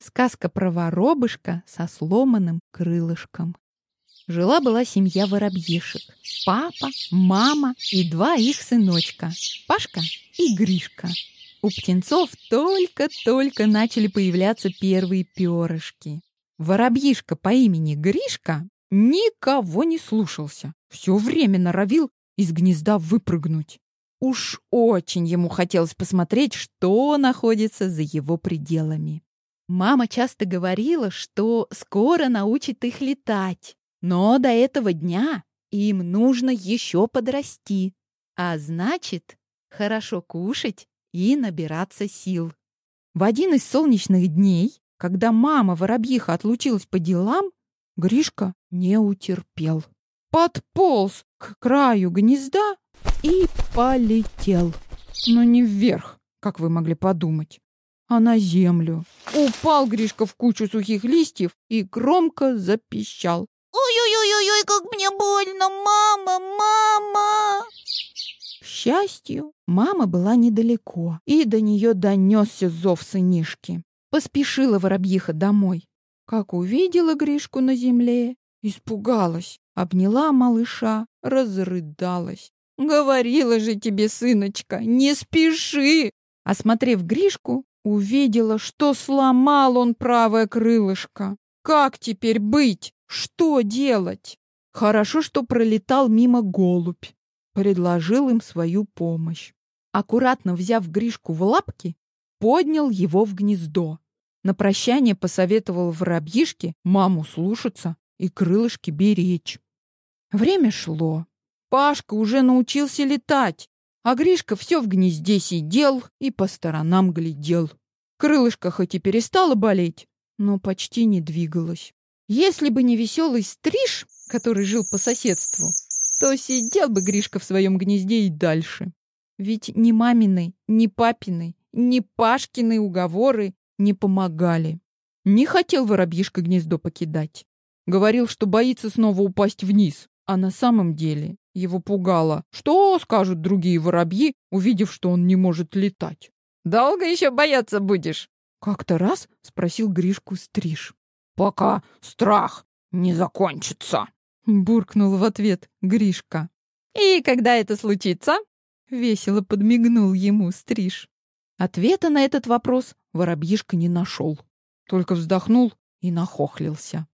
Сказка про воробышка со сломанным крылышком. Жила-была семья воробьишек. Папа, мама и два их сыночка. Пашка и Гришка. У птенцов только-только начали появляться первые перышки. Воробьишка по имени Гришка никого не слушался. Все время норовил из гнезда выпрыгнуть. Уж очень ему хотелось посмотреть, что находится за его пределами. Мама часто говорила, что скоро научит их летать, но до этого дня им нужно еще подрасти, а значит, хорошо кушать и набираться сил. В один из солнечных дней, когда мама воробьиха отлучилась по делам, Гришка не утерпел. Подполз к краю гнезда и полетел. Но не вверх, как вы могли подумать, а на землю. Упал Гришка в кучу сухих листьев и громко запищал. «Ой-ой-ой-ой, как мне больно! Мама, мама!» К счастью, мама была недалеко, и до нее донесся зов сынишки. Поспешила воробьиха домой. Как увидела Гришку на земле, испугалась, обняла малыша, разрыдалась. «Говорила же тебе, сыночка, не спеши!» Осмотрев Гришку, Увидела, что сломал он правое крылышко. Как теперь быть? Что делать? Хорошо, что пролетал мимо голубь. Предложил им свою помощь. Аккуратно взяв Гришку в лапки, поднял его в гнездо. На прощание посоветовал воробьишке маму слушаться и крылышки беречь. Время шло. Пашка уже научился летать, а Гришка все в гнезде сидел и по сторонам глядел. Крылышко хоть и перестало болеть, но почти не двигалось. Если бы не веселый стриж, который жил по соседству, то сидел бы Гришка в своем гнезде и дальше. Ведь ни мамины, ни папины, ни Пашкины уговоры не помогали. Не хотел воробьишка гнездо покидать. Говорил, что боится снова упасть вниз, а на самом деле его пугало, что скажут другие воробьи, увидев, что он не может летать. Долго еще бояться будешь? Как-то раз спросил Гришку Стриж. Пока страх не закончится. Буркнул в ответ Гришка. И когда это случится? Весело подмигнул ему Стриж. Ответа на этот вопрос воробьишка не нашел. Только вздохнул и нахохлился.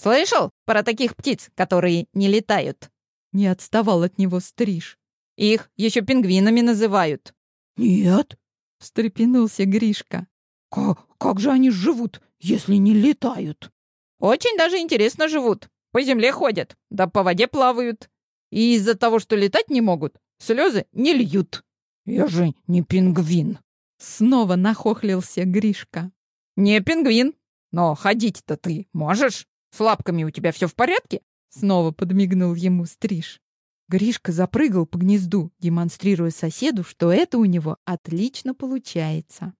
Слышал про таких птиц, которые не летают? Не отставал от него Стриж. Их еще пингвинами называют. Нет, встрепенулся Гришка. Как, как же они живут, если не летают? Очень даже интересно живут. По земле ходят, да по воде плавают. И из-за того, что летать не могут, слезы не льют. Я же не пингвин. Снова нахохлился Гришка. Не пингвин, но ходить-то ты можешь? С лапками у тебя все в порядке? Снова подмигнул ему Стриж. Гришка запрыгал по гнезду, демонстрируя соседу, что это у него отлично получается.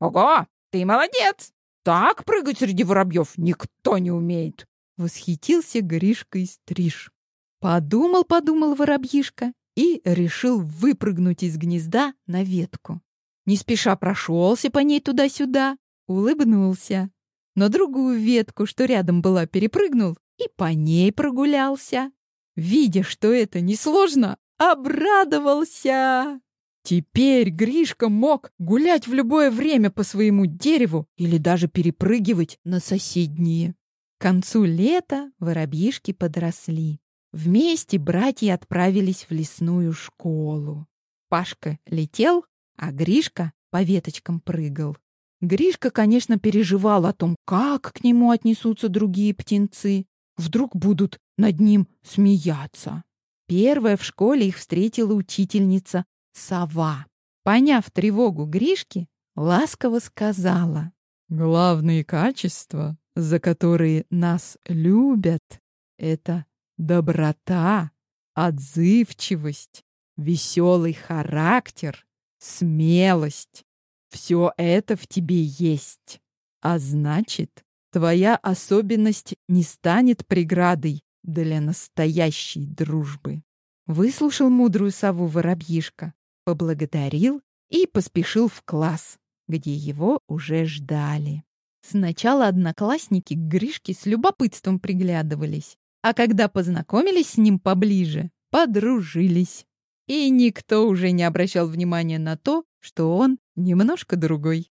«Ого, ты молодец! Так прыгать среди воробьев никто не умеет!» Восхитился Гришка и Стриж. Подумал-подумал воробьишка и решил выпрыгнуть из гнезда на ветку. Не спеша прошелся по ней туда-сюда, улыбнулся. На другую ветку, что рядом была, перепрыгнул и по ней прогулялся видя, что это несложно, обрадовался. Теперь Гришка мог гулять в любое время по своему дереву или даже перепрыгивать на соседние. К концу лета воробьишки подросли. Вместе братья отправились в лесную школу. Пашка летел, а Гришка по веточкам прыгал. Гришка, конечно, переживал о том, как к нему отнесутся другие птенцы. Вдруг будут над ним смеяться. Первая в школе их встретила учительница Сова. Поняв тревогу Гришки, ласково сказала. «Главные качества, за которые нас любят, это доброта, отзывчивость, веселый характер, смелость. Все это в тебе есть. А значит, твоя особенность не станет преградой для настоящей дружбы. Выслушал мудрую сову воробьишка, поблагодарил и поспешил в класс, где его уже ждали. Сначала одноклассники к Гришке с любопытством приглядывались, а когда познакомились с ним поближе, подружились. И никто уже не обращал внимания на то, что он немножко другой.